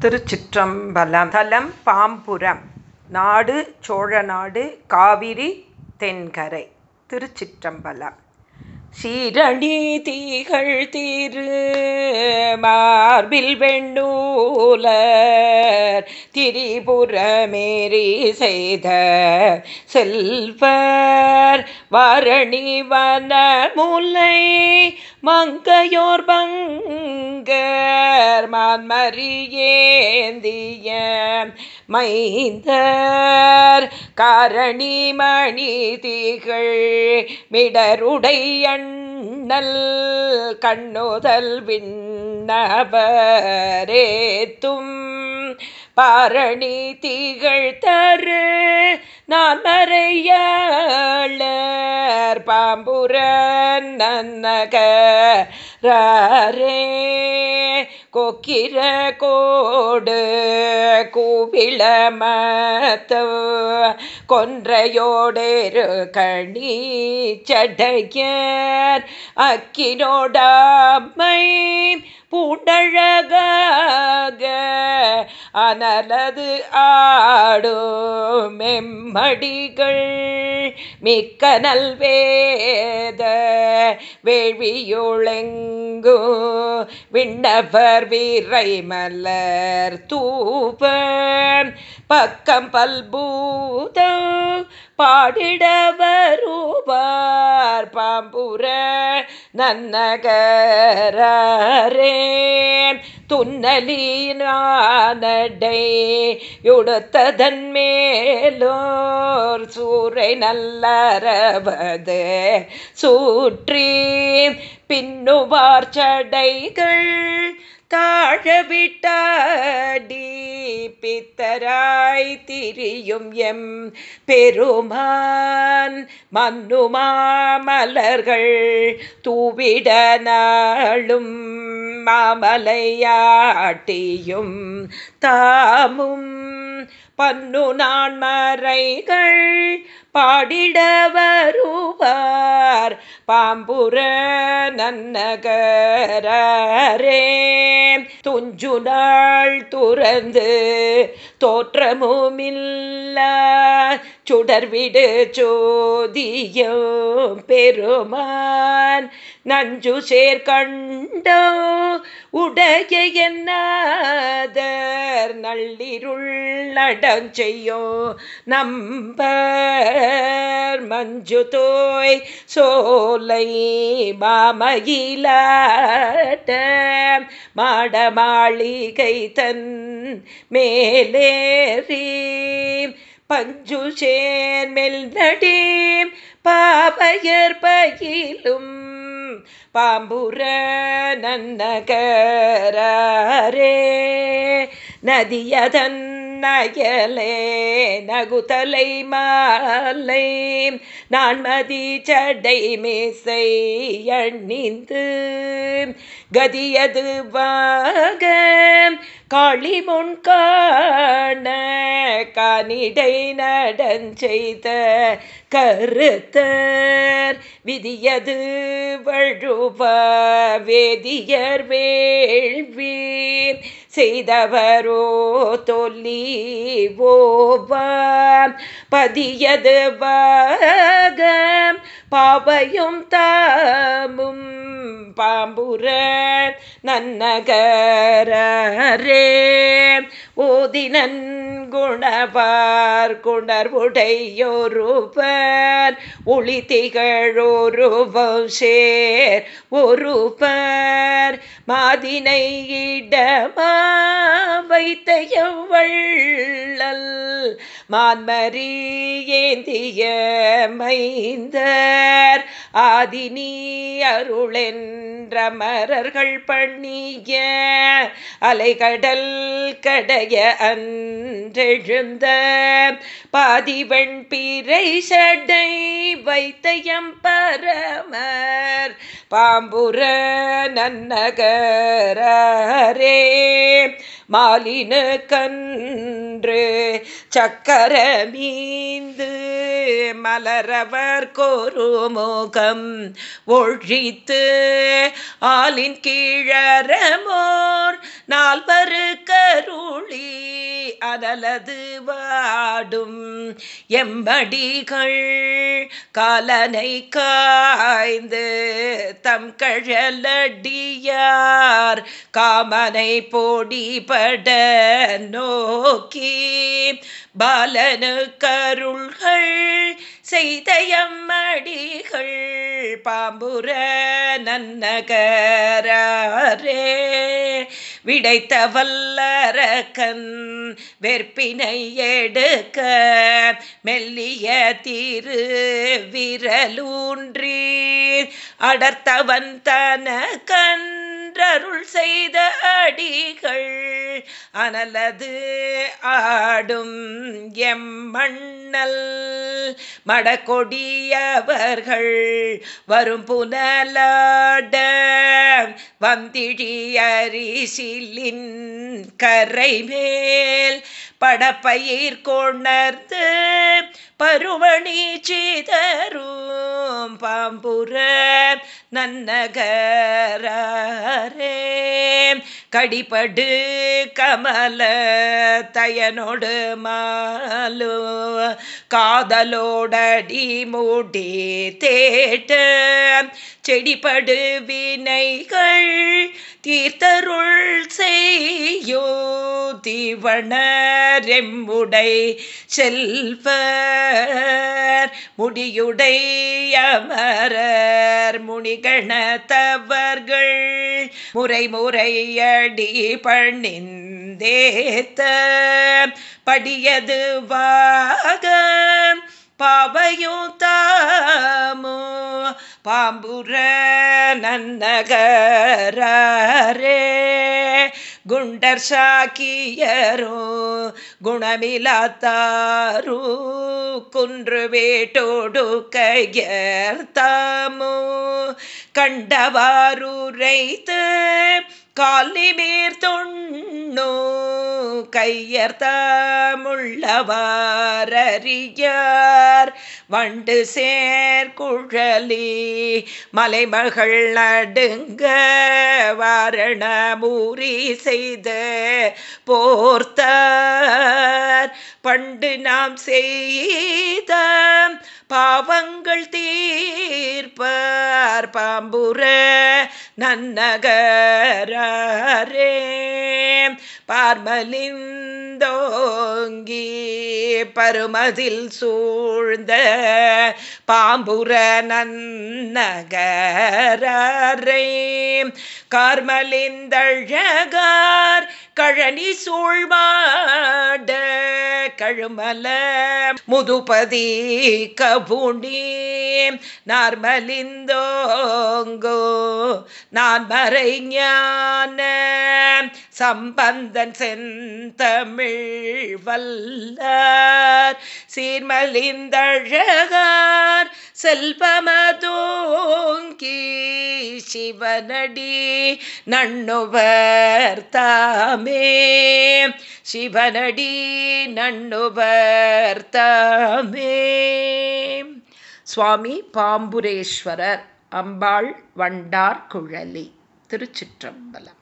திருச்சிற்றம்பலம். தலம் பாம்புரம். நாடு சோழநாடு காவிரி தென்கரை. திருச்சிற்றம்பலம். சீரணி தீகள் தீரு. மார்பில் வெண்ணூல திரிபுரமேரி செய்த செல்வர் வாரணி வன முல்லை மங்கையோர் பங்கர் மான்மரியேந்திய மைந்தர். காரணி மணி தீகள் மிடருடை கண்ணுதல் விண்ணபரேத்தும் பாரணி தீகள் தரு நான் மறையாளர் நன்னக ரே கொக்கிர கோடு கூவிளமத்த. கொன்றையோடேரு கணி சடையர். அக்கினோடாமை பூண்டழகாக அனலது ஆடும் மெம்மடிகள் மிக்க நல்வேத வேள்வியுளெங்கு விண்ணவர் வீரை மலர் தூப பக்கம் பல்பூத பாடிடவருவார் பாம்புர நன்னகரே துன்னலினானடை யுடுத்ததன் மேலோர். சூரை நல்லறவது சூற்றி. பின்னுவார் சடைகள் தாழவிட்டாடி பித்தராய் திரியும் எம் பெருமான். மன்னுமாமலர்கள் தூவிட நாளும் மாமலையாட்டியும் தாமும். பன்னு நான் மறைகள் பாடிட வருவார் பாம்புர நன்னகரே துஞ்சு நாள் துறந்து தோற்றமுமில்ல சுடர்விடு சோதியோ பெருமான். நஞ்சு சேர்கண்டோ உடைய என்னாதர் நள்ளிருள்ளடஞ்செய்யோ நம்பர். மஞ்சு தோய் சோலை மாமயிலாட்ட மாட மாளிகை தன் மேலேறி பஞ்சு சேர்மெல் நடீம். பாபயர் பயிலும். பாம்புர நன்னகரே நதியதன் நயலே நகுதலை மாலை நான் மதி சடை மேசை அணிந்து கதியது வாக காளி முன் காண கனிடை நடஞ்செய்த கருத்தர் விதியது வழுவ வேதியர் வேள்வீர் செய்தவரோ தொல்லி ஓவாம் பதியது வாகம் பாவையும் தாமும் பாம்புர நன்னகரே ஓதினன் குணவார் குணர்வுடையொருவர் ஒளி திகழொருவம் சேர் ஒருவர். மாதினை இடமா வைத்த எவ்வள்ளல் மான்மரி ஏந்திய மைந்தர். ஆதினி அருளென்ற மரர்கள் பண்ணிய அலைகடல் கடைய அன்றெழுந்த பாதிவெண் பிறை சடை வைத்தயம் பரமர். பாம்புர நன்னகர் ரே மாலின கன்று சக்கர மீந்து மலரவர் கோருமுகம் ஒழித்து ஆலின் கீழரமோர் நால்வரு கருளி அதலது வாடும் எம்படிகள் காலனை காய்ந்து தம் கழலடியார் காமனை போடி போடிபட நோக்கி பாலனு கருள்கள் செய்தயம்மடிகள் பாம்புர நன்னகரே விடைத்த வல்லரக்கன் வெற்பினை எடுக்க மெல்லிய திரு விரலூன்றி அடர்த்தவன் தன கன்றருள் செய்த அடிகள் அனலது ஆடும் எம்மண்ணல் மடக்கொடியவர்கள் வரும் புனலாட வந்திழியரிசிலின் கரை மேல் படப்பயிர் கொணர்ந்து பருவணி சிதரும் பாம்புர நன்னகரே கடிபடு கமல தயனோடு மாலு காதலோடடி மூடி தேட்ட. செடிபடு வினைகள் தீர்த்தருள் செய்யோ தீவணரெம்முடை செல்வர் முடியுடை அமரர் முனிகணத்தவர்கள் முறை முறையடி பணிந்தேத்த படியது வாக பாவையும் தாமோ பாம்புர நன்னகரே குண்டர் சாக்கியரோ குணமிலாத்தாரூ குன்று வேட்டோடு கையர்த்தாமோ கண்டவாரூரைத்து காலிமீர் தொண்ணோ கையர்த்தாமுள்ளவாரறியார் வண்டு சேர்குழலி மலைமகள் நடுங்க வாரணமூரி செய்த போர்த்தார். பண்டு நாம் செய்த பாவங்கள் தீர்ப்பார் பாம்புர நன்னகரே பார்மலிந்தோங்கி பருமதில் சூழ்ந்த பாம்புர நன்னகரே கார்மலிந்தழகார் கழனி சூழ்வாட கழுமல முதுபதி கபுணி. நார்மலிந்தோங்கோ நான் மறை ஞான சம்பந்தன் செந்தமிழ் வல்லார். சீர்மலிந்தழகார் செல்வமதோங்கி சிவனடி. நண்ணுவர் தாமே. சிவனடி நண்ணுவர் தாமே. சுவாமி பாம்புரேஸ்வரர் அம்பாள் வண்டார் குழலி திருச்சிற்றம்பலம்.